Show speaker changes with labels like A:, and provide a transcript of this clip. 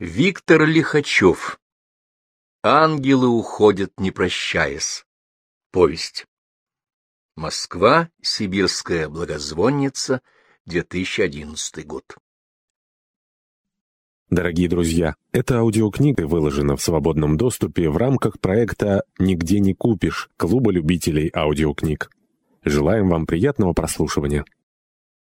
A: Виктор Лихачев. Ангелы уходят, не прощаясь. Повесть. Москва, Сибирская благозвонница, 2011 год.
B: Дорогие друзья, эта аудиокнига выложена в свободном доступе в рамках проекта «Нигде не купишь» Клуба любителей аудиокниг. Желаем вам приятного прослушивания.